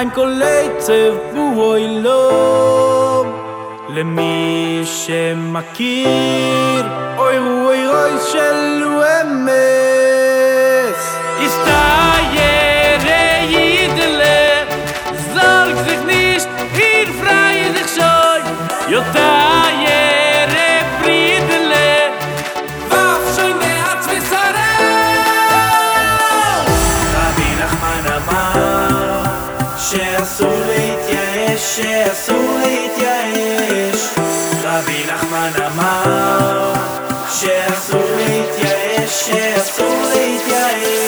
ein koleitzev boi lo למי שמכיר אוי רוי רוי של שאסור להתייאש, שאסור להתייאש רבי נחמן אמר שאסור להתייאש, שאסור להתייאש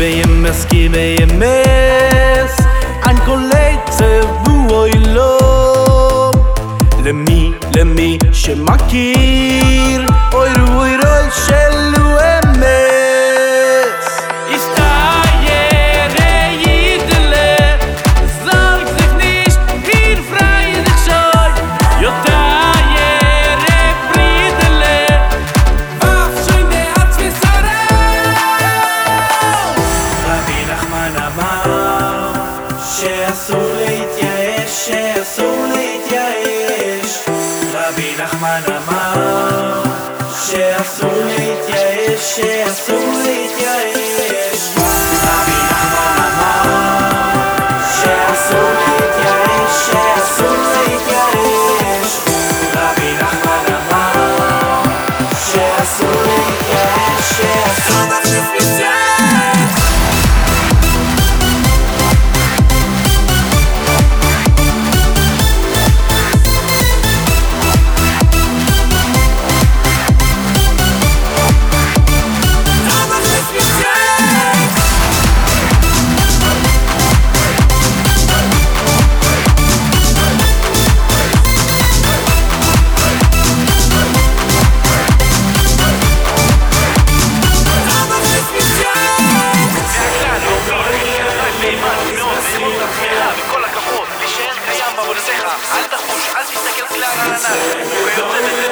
ביימס כי ביימס אין קולי צבו אוי לא למי למי שמכיר שאסור להתייאש, שאסור להתייאש. רבי נחמן אמר שאסור להתייאש, שאסור להתייאש וכל הכבוד, תישאר קיים בעבודתך, אל תחוש, אל תסתכל כלל על. וכיוצא בזה,